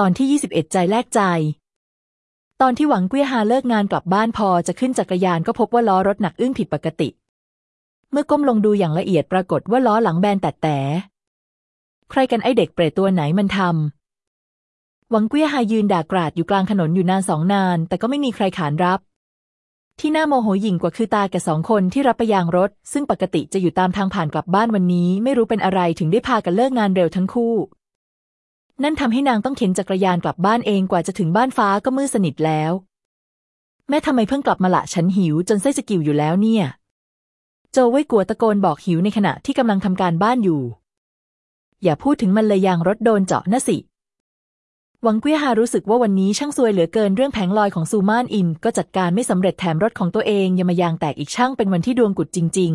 ตอนที่ 21 ใจแลกใจ ตอนที่หวังเกวียฮาเลิกงานกลับบ้านพอจะขึ้นจักรยานก็พบว่าล้อรถหนักอึ้งผิดปกติ เมื่อก้มลงดูอย่างละเอียดปรากฏว่าล้อหลังแบนแต่แต่ ใครกันไอเด็กเปรตตัวไหนมันทำหวังเกวียฮายืนด่ากราดอยู่กลางถนนอยู่นานสองนาน แต่ก็ไม่มีใครขานรับ ที่น่าโมโหยิ่งกว่าคือตาแกสองคนที่รับไปยางรถ ซึ่งปกติจะอยู่ตามทางผ่านกลับบ้านวันนี้ ไม่รู้เป็นอะไรถึงได้พากันเลิกงานเร็วทั้งคู่ นั่นทำให้นางต้องเข็นจักรยานกลับบ้านเองกว่าจะถึงบ้านฟ้าก็มืดสนิทแล้ว แม่ทำไมเพิ่งกลับมาละฉันหิวจนไส้จะกิ่วอยู่แล้วเนี่ย โจไว้กลัวตะโกนบอกหิวในขณะที่กำลังทำการบ้านอยู่ อย่าพูดถึงมันเลยยางรถโดนเจาะนะสิหวังเกวียฮารู้สึกว่าวันนี้ช่างซวยเหลือเกินเรื่องแผงลอยของซูมานอิน ก็จัดการไม่สำเร็จแถมรถของตัวเองยังมายางแตกอีกช่างเป็นวันที่ดวงกุดจริง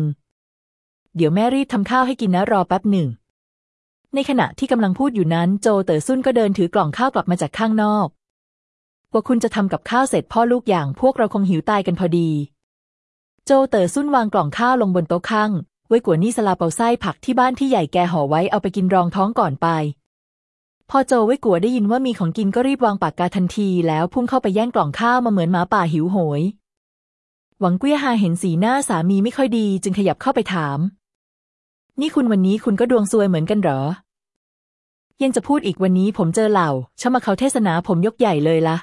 ๆ เดี๋ยวแม่รีบทำข้าวให้กินนะรอแป๊บหนึ่ง ในขณะที่กำลังพูดอยู่นั้นโจเต๋อซุ่นก็เดินถือกล่องข้าวกลับมาจากข้างนอกกว่าคุณจะทำกับข้าวเสร็จพ่อลูกอย่างพวกเราคงหิวตายกันพอดี โจเต๋อซุ่นวางกล่องข้าวลงบนโต๊ะข้างไว้กวนี่สลาเปาไส้ผักที่บ้านที่ใหญ่แกห่อไว้เอาไปกินรองท้องก่อนไป พอโจไว้กัวได้ยินว่ามีของกินก็รีบวางปากกาทันทีแล้วพุ่งเข้าไปแย่งกล่องข้าวมาเหมือนหมาป่าหิวโหย หวังเกี้ยฮาเห็นสีหน้าสามีไม่ค่อยดี จึงขยับเข้าไปถาม นี่คุณวันนี้คุณก็ดวงซวยเหมือนกันเหรอ ยังจะพูดอีกวันนี้ผมเจอเหล่าชมาเขาเทศนาผมยกใหญ่เลยละ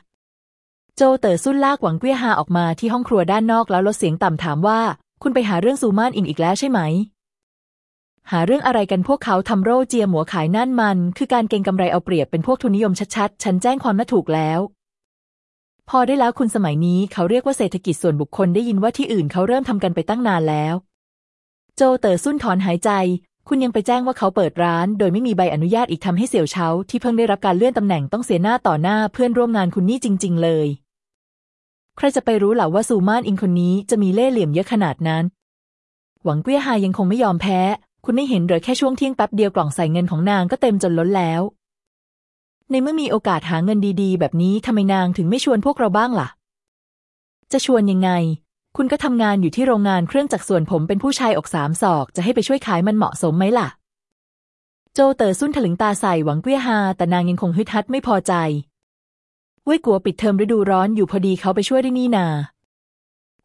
โจเต๋อซุ่นลากหวังเกี้ยฮาออกมาที่ห้องครัวด้านนอกแล้วลดเสียงต่ำถามว่า คุณไปหาเรื่องซูมานอินอีกแล้วใช่ไหม หาเรื่องอะไรกันพวกเขาทำโร่เจียหมัวขายนั่นมัน คือการเก็งกำไรเอาเปรียบเป็นพวกทุนนิยมชัดๆ ฉันแจ้งความน่าถูกแล้ว พอได้แล้วคุณสมัยนี้เขาเรียกว่าเศรษฐกิจส่วนบุคคลได้ยินว่าที่อื่นเขาเริ่มทำกันไปตั้งนานแล้วโจเต๋อซุ่นถอนหายใจ คุณยังไปแจ้งว่าเขาเปิดร้าน โดยไม่มีใบอนุญาตอีกทำให้เสี่ยวเฉาที่เพิ่งได้รับการเลื่อนตำแหน่งต้องเสียหน้าต่อหน้าเพื่อนร่วมงานคุณนี่จริง ๆ เลย ใครจะไปรู้หล่าว่าซูมานอิงคนนี้จะมีเล่ห์เหลี่ยมเยอะขนาดนั้น หวังเกี้ยฮายังคงไม่ยอมแพ้ คุณไม่เห็นหรือแค่ช่วงเที่ยงแป๊บเดียวกล่องใส่เงินของนางก็เต็มจนล้นแล้ว ในเมื่อมีโอกาสหาเงินดีๆ แบบนี้ทำไมนางถึงไม่ชวนพวกเราบ้างล่ะ จะชวนยังไง คุณก็ทำงานอยู่ที่โรงงานเครื่องจักรส่วนผมเป็นผู้ชายอกสามศอก จะให้ไปช่วยขายมันเหมาะสมไหมล่ะ โจเต๋อซุ่นถลึงตาใส่หวังเกี้ยฮาแต่นางยังคงฮึดฮัดไม่พอใจเว่ยกั๋วปิดเทอมฤดูร้อนอยู่พอดีเขาไปช่วยได้นี่นา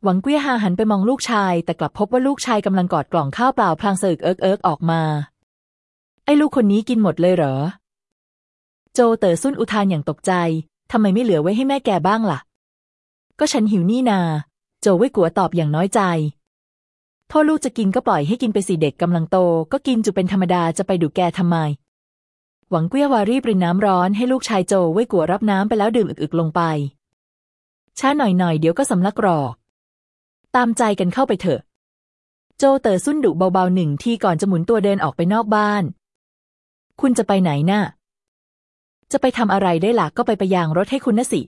หวังเกี้ยฮาหันไปมองลูกชาย แต่กลับพบว่าลูกชายกำลังกอดกล่องข้าวเปล่าพลางสะอึกเอิ๊กเอิ๊กออกมา ไอ้ลูกคนนี้กินหมดเลยเหรอ โจเต๋อซุ่นอุทานอย่างตกใจทำไมไม่เหลือไว้ให้แม่แกบ้างล่ะ ก็ฉันหิวนี่นา โจวไว้กัวตอบอย่างน้อยใจ พ่อลูกจะกินก็ปล่อยให้กินไปสิเด็กกำลังโต ก็กินจุเป็นธรรมดาจะไปดูแกทำไม หวังเกี้ยวารีบรินน้ำร้อนให้ลูกชายโจวไว้กัวรับน้ำไปแล้วดื่มอึกๆลงไป ช้าหน่อยๆเดี๋ยวก็สำลักรอก ตามใจกันเข้าไปเถอะ โจเต๋อซุ่นดุเบาๆหนึ่งทีก่อนจะหมุนตัวเดินออกไปนอกบ้าน คุณจะไปไหนนะ่ะจะไปทำอะไรได้ล่ะก็ไปไปยางรถให้คุณนะสิ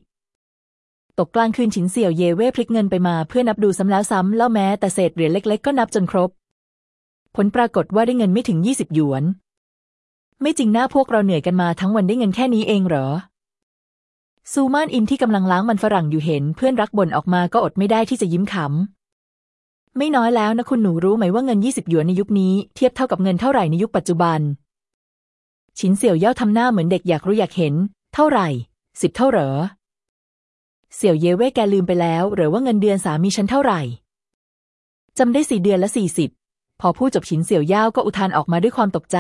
ตกกลางคืนฉินเสี่ยวเย่เว่พลิกเงินไปมาเพื่อนับดูซ้ำแล้วซ้ำแล้วแม้แต่เศษเหรียญเล็ก ๆ ก็นับจนครบ ผลปรากฏว่าได้เงินไม่ถึงยี่สิบหยวน ไม่จริงหน้าพวกเราเหนื่อยกันมาทั้งวันได้เงินแค่นี้เองเหรอซูมานอินที่กำลังล้างมันฝรั่งอยู่เห็น เพื่อนรักบ่นออกมาก็อดไม่ได้ที่จะยิ้มขำ ไม่น้อยแล้วนะคุณหนูรู้ไหมว่าเงินยี่สิบหยวนในยุคนี้เทียบเท่ากับเงินเท่าไหร่ในยุคปัจจุบันฉินเสี่ยวเย่าทำหน้าเหมือนเด็กอยากรู้อยากเห็น เท่าไหร่สิบเท่าเหรอ เสี่ยวเย่เว่แกลืมไปแล้วหรือว่าเงินเดือนสามีฉันเท่าไหร่จำได้สี่เดือนละสี่สิบพอพูดจบฉินเสี่ยวย่าก็อุทานออกมาด้วยความตกใจ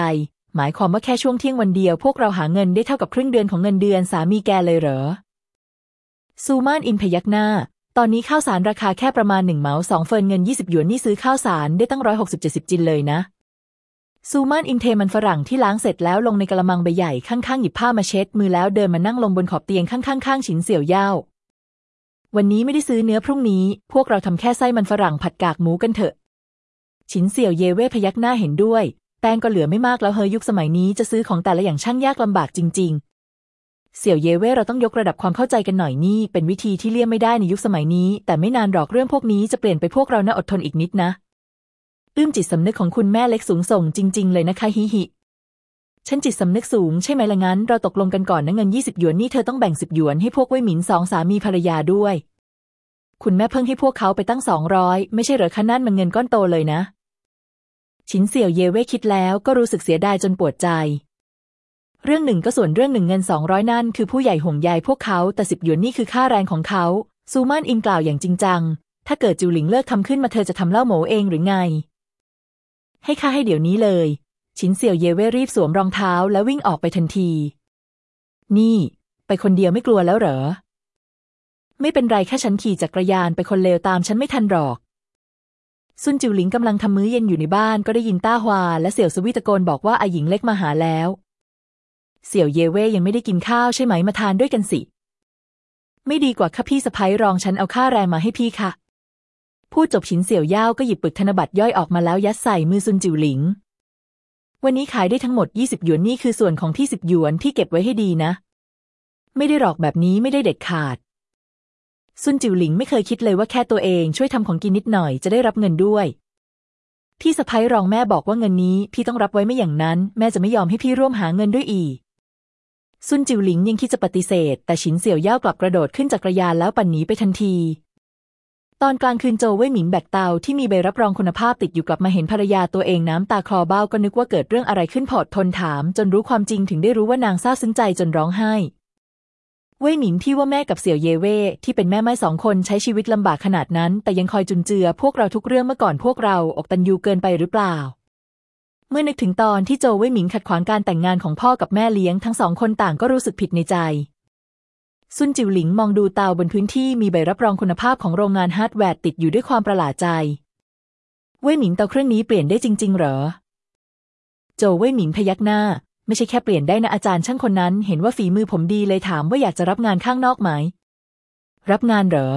หมายความว่าแค่ช่วงเที่ยงวันเดียวพวกเราหาเงินได้เท่ากับครึ่งเดือนของเงินเดือนสามีแกเลยเหรอซูมานอินพยักหน้า ตอนนี้ข้าวสารราคาแค่ประมาณหนึ่งเหมาสองเฟินเงินยี่สิบหยวนนี่ซื้อข้าวสารได้ตั้งร้อยหกสิบเจ็ดสิบจินเลยนะซูมานอินเทมันฝรั่งที่ล้างเสร็จแล้วลงในกระมังใบใหญ่ข้างๆหยิบผ้ามาเช็ดมือแล้วเดินมานั่งลงบนขอบเตียงข้างๆข้างฉินเสี่ยวย่าว วันนี้ไม่ได้ซื้อเนื้อพรุ่งนี้ พวกเราทำแค่ไส้มันฝรั่งผัดกากหมูกันเถอะ ฉินเสี่ยวเยเว่พยักหน้าเห็นด้วยแป้งก็เหลือไม่มากแล้วเฮยยุคสมัยนี้จะซื้อของแต่ละอย่างช่างยากลำบากจริง ๆ เสี่ยวเยเว่เราต้องยกระดับความเข้าใจกันหน่อยนี่ เป็นวิธีที่เลี่ยมไม่ได้ในยุคสมัยนี้ แต่ไม่นานหรอกเรื่องพวกนี้จะเปลี่ยนไปพวกเรานะอดทนอีกนิดนะอื้มจิตสำนึกของคุณแม่เล็กสูงส่งจริง ๆ เลยนะคะฮิฮิ ฉันจิตสำนึกสูงใช่ไหมละงั้น เราตกลงกันก่อนนะเงินยี่สิบหยวนนี่เธอต้องแบ่งสิบหยวนให้พวกเว่ยหมินสองสามีภรรยาด้วย คุณแม่เพิ่งให้พวกเขาไปตั้งสองร้อยไม่ใช่เหรอคะนั่นมันเงินก้อนโตเลยนะ ชินเสี่ยวเยเว่คิดแล้วก็รู้สึกเสียดายจนปวดใจ เรื่องหนึ่งก็ส่วนเรื่องหนึ่งเงินสองร้อยนั่นคือผู้ใหญ่ห่วงใยพวกเขาแต่สิบหยวนนี่คือค่าแรงของเขาซูมานอิงกล่าวอย่างจริงจัง ถ้าเกิดจิวหลิงเลิกทำขึ้นมาเธอจะทำเหล้าโหมเองหรือไง ให้ค่าให้เดี๋ยวนี้เลย ชินเสี่ยวเย่เว่รีบสวมรองเท้าแล้ววิ่งออกไปทันที นี่ ไปคนเดียวไม่กลัวแล้วเหรอ ไม่เป็นไรแค่ฉันขี่จักรยานไปคนเลวตามฉันไม่ทันหรอกซุนจิวหลิงกำลังทำมื้อเย็นอยู่ในบ้านก็ได้ยินต้าฮวาและเสี่ยวสวิตะโกนบอกว่าอาหญิงเล็กมาหาแล้ว เสี่ยวเย่เว่ยังไม่ได้กินข้าวใช่ไหมมาทานด้วยกันสิ ไม่ดีกว่าข้าพี่สะพ้ยรองฉันเอาค่าแรงมาให้พี่ค่ะ พูดจบฉินเสี่ยวย่าวก็หยิบปึกธนบัตรย่อยออกมาแล้วยัดใส่มือซุนจิวหลิง วันนี้ขายได้ทั้งหมด 20 หยวนนี่คือส่วนของที่สิบหยวนที่เก็บไว้ให้ดีนะ ไม่ได้หรอกแบบนี้ไม่ได้เด็ดขาด ซุนจิวหลิงไม่เคยคิดเลยว่าแค่ตัวเองช่วยทำของกินนิดหน่อยจะได้รับเงินด้วยพี่สะพ้ยรองแม่บอกว่าเงินนี้พี่ต้องรับไว้ไม่อย่างนั้น แม่จะไม่ยอมให้พี่ร่วมหาเงินด้วยอีกซุนจิวหลิงยังคิดจะปฏิเสธ แต่ฉินเสี่ยวย่ากลับกระโดดขึ้นจักกระยานแล้วปั่นหนีไปทันที ตอนกลางคืนโจเว่ยหมิงแบกเตาที่มีใบรับรองคุณภาพติดอยู่กลับมาเห็นภรรยาตัวเองน้ำตาคลอเบ้าก็นึกว่าเกิดเรื่องอะไรขึ้นพอดทนถาม จนรู้ความจริงถึงได้รู้ว่านางซาบซึ้งใจจนร้องไห้ เว่ยหมิงที่ว่าแม่กับเสี่ยวเยเว่ที่เป็นแม่ไม้สองคนใช้ชีวิตลำบากขนาดนั้น แต่ยังคอยจุนเจือพวกเราทุกเรื่องเมื่อก่อนพวกเราอกตันยูเกินไปหรือเปล่า เมื่อนึกถึงตอนที่โจวเว่ยหมิงขัดขวางการแต่งงานของพ่อกับแม่เลี้ยงทั้งสองคนต่างก็รู้สึกผิดในใจ ซุนจิวหลิงมองดูเตาบนพื้นที่มีใบรับรองคุณภาพของโรงงานฮาร์ดแวร์ติดอยู่ด้วยความประหลาดใจ เว่ยหมิงเตาเครื่องนี้เปลี่ยนได้จริง ๆ เหรอ โจวเว่ยหมิงพยักหน้า ไม่ใช่แค่เปลี่ยนได้นะอาจารย์ช่างคนนั้น เห็นว่าฝีมือผมดีเลยถามว่าอยากจะรับงานข้างนอกไหม รับงานเหรอ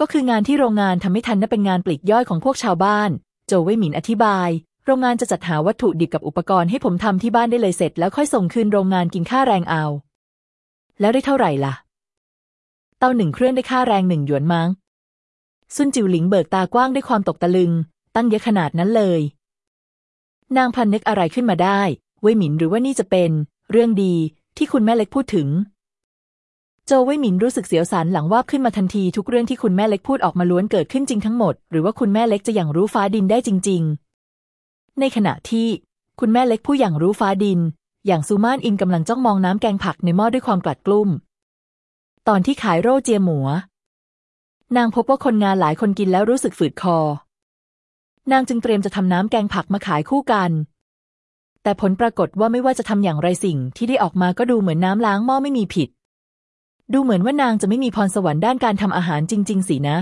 ก็คืองานที่โรงงานทำไม่ทันน่ะเป็นงานปลีกย่อยของพวกชาวบ้าน โจวเว่ยหมิงอธิบาย โรงงานจะจัดหาวัตถุดิบกับอุปกรณ์ให้ผมทำที่บ้านได้เลยเสร็จ แล้วค่อยส่งคืนโรงงานกินค่าแรงเอา แล้วได้เท่าไหร่ล่ะ เต้าหนึ่งเครื่องได้ค่าแรงหนึ่งหยวนมั้งซุนจิวหลิงเบิกตากว้างด้วยความตกตะลึง ตั้งเยอะขนาดนั้นเลย นางพันนึกอะไรขึ้นมาได้ เว่ยหมินหรือว่านี่จะเป็น เรื่องดีที่คุณแม่เล็กพูดถึง โจเว่ยหมินรู้สึกเสียวสันหลังวาบขึ้นมาทันทีทุกเรื่องที่คุณแม่เล็กพูดออกมาล้วนเกิดขึ้นจริงทั้งหมด หรือว่าคุณแม่เล็กจะอย่างรู้ฟ้าดินได้จริง ๆ ในขณะที่คุณแม่เล็กผู้อย่างรู้ฟ้าดิน อย่างซูมานอินกำลังจ้องมองน้ำแกงผักในหม้อด้วยความกลัดกลุ้ม ตอนที่ขายโรเจียหมัวนางพบว่าคนงานหลายคนกินแล้วรู้สึกฝืดคอ นางจึงเตรียมจะทำน้ำแกงผักมาขายคู่กัน แต่ผลปรากฏว่าไม่ว่าจะทำอย่างไรสิ่งที่ได้ออกมาก็ดูเหมือนน้ำล้างหม้อไม่มีผิด ดูเหมือนว่านางจะไม่มีพรสวรรค์ด้านการทำอาหารจริง ๆ สินะ